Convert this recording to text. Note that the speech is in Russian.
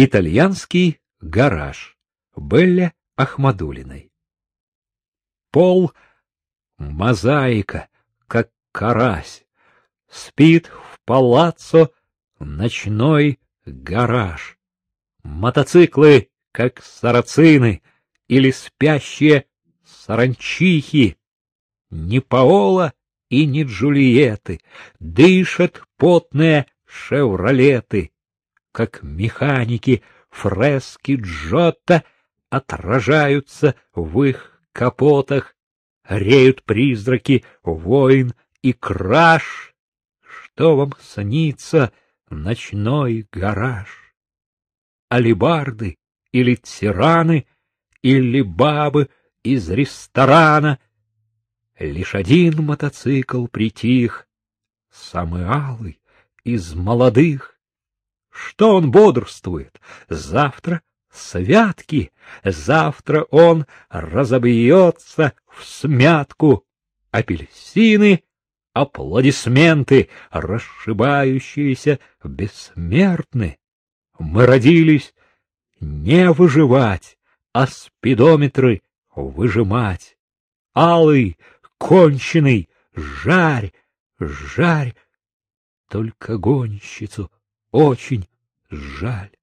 Итальянский гараж Белле Ахмадулиной. Пол — мозаика, как карась, спит в палаццо ночной гараж. Мотоциклы, как сарацины, или спящие саранчихи. Ни Паола и ни Джульетты дышат потные шевролеты, как механики фрески Джотто отражаются в их капотах, реют призраки войн и краж. Что вам снится, ночной гараж? Алибарды или тираны, или бабы из ресторана. Лишь один мотоцикл притих, самый алый из молодых. Что он бодрствует? Завтра святки, завтра он разобьется в смятку. Апельсины, аплодисменты, расшибающиеся бессмертны. Мы родились не выживать, а спидометры выжимать. Алый, конченый, жарь, жарь, только гонщицу очень жаль.